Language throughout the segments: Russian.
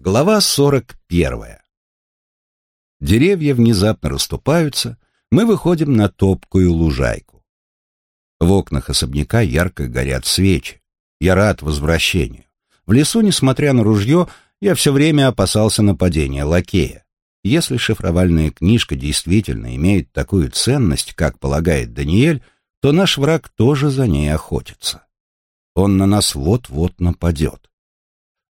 Глава 41. Деревья внезапно расступаются, мы выходим на топкую лужайку. В окнах особняка ярко горят свечи. Я рад возвращению. В лесу, несмотря на ружье, я все время опасался нападения лакея. Если шифровальная книжка действительно имеет такую ценность, как полагает Даниэль, то наш враг тоже за ней охотится. Он на нас вот-вот нападет.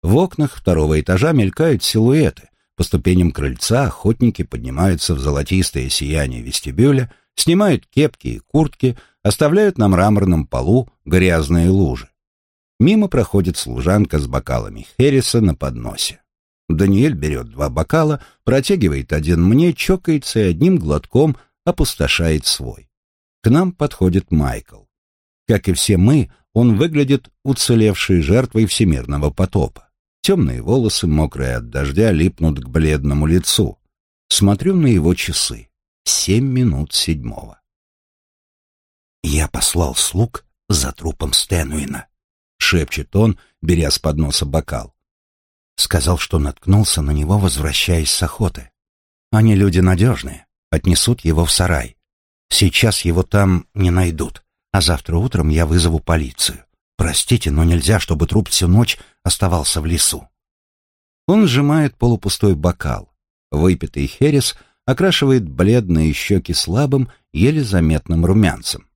В окнах второго этажа мелькают силуэты. По ступеням крыльца охотники поднимаются в золотистое сияние вестибюля, снимают кепки и куртки, оставляют на мраморном полу грязные лужи. Мимо проходит служанка с бокалами Херриса на подносе. Даниэль берет два бокала, протягивает один мне, чокается и одним глотком опустошает свой. К нам подходит Майкл. Как и все мы, он выглядит уцелевшей жертвой всемирного потопа. Темные волосы, мокрые от дождя, липнут к бледному лицу. Смотрю на его часы. Семь минут седьмого. «Я послал слуг за трупом Стэнуина», — шепчет он, беря с подноса бокал. Сказал, что наткнулся на него, возвращаясь с охоты. Они люди надежные, отнесут его в сарай. Сейчас его там не найдут, а завтра утром я вызову полицию. Простите, но нельзя, чтобы труп всю ночь оставался в лесу. Он сжимает полупустой бокал. Выпитый херес окрашивает бледные щеки слабым, еле заметным румянцем.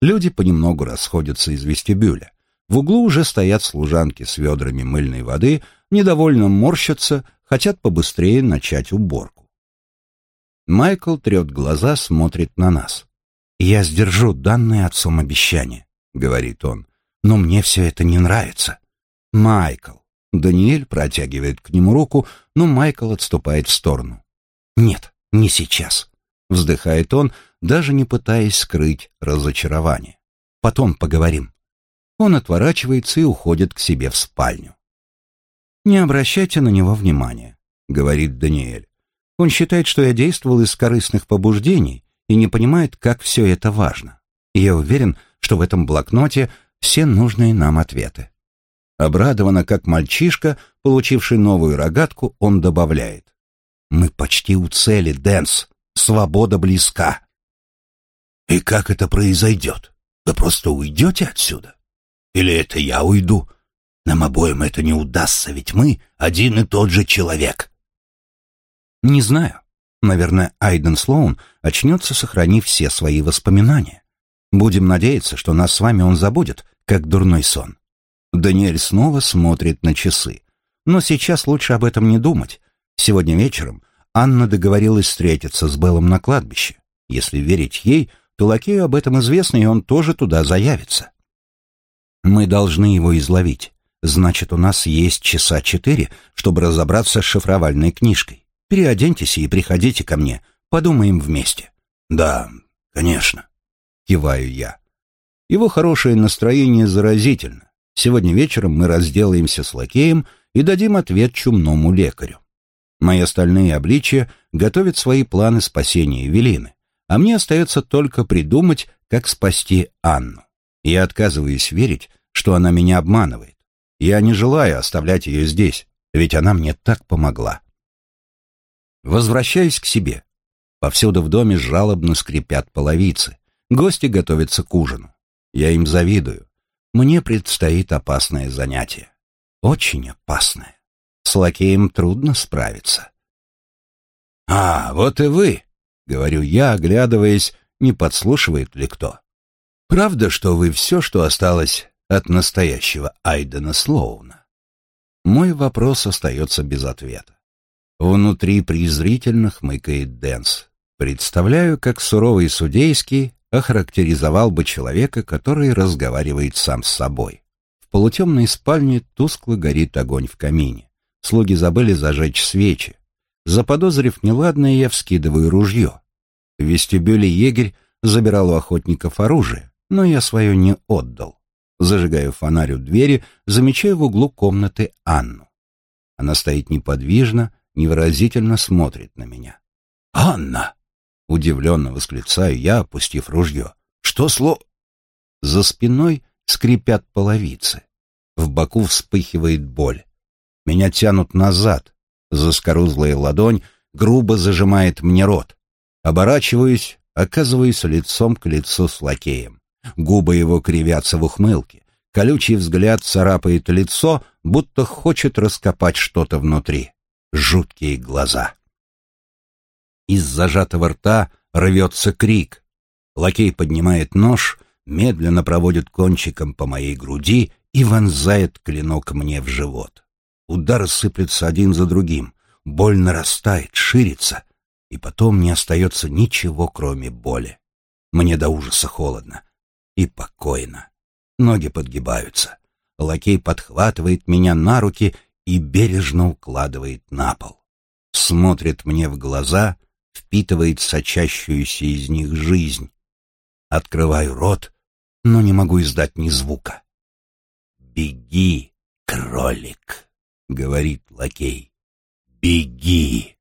Люди понемногу расходятся из вестибюля. В углу уже стоят служанки с ведрами мыльной воды, недовольно морщатся, хотят побыстрее начать уборку. Майкл трет глаза, смотрит на нас. «Я сдержу данное отцом обещание», — говорит он но мне все это не нравится. Майкл. Даниэль протягивает к нему руку, но Майкл отступает в сторону. Нет, не сейчас. Вздыхает он, даже не пытаясь скрыть разочарование. Потом поговорим. Он отворачивается и уходит к себе в спальню. «Не обращайте на него внимания», — говорит Даниэль. «Он считает, что я действовал из корыстных побуждений и не понимает, как все это важно. я уверен, что в этом блокноте все нужные нам ответы. Обрадованно, как мальчишка, получивший новую рогатку, он добавляет. «Мы почти у цели, Дэнс. Свобода близка». «И как это произойдет? Вы просто уйдете отсюда? Или это я уйду? Нам обоим это не удастся, ведь мы один и тот же человек». «Не знаю. Наверное, Айден Слоун очнется, сохранив все свои воспоминания. Будем надеяться, что нас с вами он забудет, как дурной сон. Даниэль снова смотрит на часы. Но сейчас лучше об этом не думать. Сегодня вечером Анна договорилась встретиться с Беллом на кладбище. Если верить ей, то лакею об этом известно, и он тоже туда заявится. Мы должны его изловить. Значит, у нас есть часа четыре, чтобы разобраться с шифровальной книжкой. Переоденьтесь и приходите ко мне. Подумаем вместе. Да, конечно киваю я. Его хорошее настроение заразительно. Сегодня вечером мы разделаемся с лакеем и дадим ответ чумному лекарю. Мои остальные обличия готовят свои планы спасения Эвелины, а мне остается только придумать, как спасти Анну. Я отказываюсь верить, что она меня обманывает. Я не желаю оставлять ее здесь, ведь она мне так помогла. Возвращаюсь к себе. Повсюду в доме жалобно скрипят половицы. Гости готовятся к ужину. Я им завидую. Мне предстоит опасное занятие. Очень опасное. С лакеем трудно справиться. «А, вот и вы!» — говорю я, оглядываясь, не подслушивает ли кто. «Правда, что вы все, что осталось от настоящего Айдена Слоуна?» Мой вопрос остается без ответа. Внутри презрительно хмыкает Дэнс. Представляю, как суровый судейский охарактеризовал бы человека, который разговаривает сам с собой. В полутемной спальне тускло горит огонь в камине. Слуги забыли зажечь свечи. Заподозрив неладное, я вскидываю ружье. В вестибюле егерь забирал у охотников оружие, но я свое не отдал. Зажигаю фонарь у двери, замечаю в углу комнаты Анну. Она стоит неподвижно, невыразительно смотрит на меня. «Анна!» Удивленно восклицаю я, опустив ружье. «Что сло...» За спиной скрипят половицы. В боку вспыхивает боль. Меня тянут назад. Заскорузлая ладонь грубо зажимает мне рот. Оборачиваюсь, оказываюсь лицом к лицу с лакеем. Губы его кривятся в ухмылке. Колючий взгляд царапает лицо, будто хочет раскопать что-то внутри. Жуткие глаза. Из зажатого рта рвется крик. Лакей поднимает нож, медленно проводит кончиком по моей груди и вонзает клинок мне в живот. Удары сыплются один за другим. Боль нарастает, ширится, и потом не остается ничего, кроме боли. Мне до ужаса холодно и покойно. Ноги подгибаются. Лакей подхватывает меня на руки и бережно укладывает на пол. Смотрит мне в глаза, впитывает сочащуюся из них жизнь. Открываю рот, но не могу издать ни звука. «Беги, кролик!» — говорит лакей. «Беги!»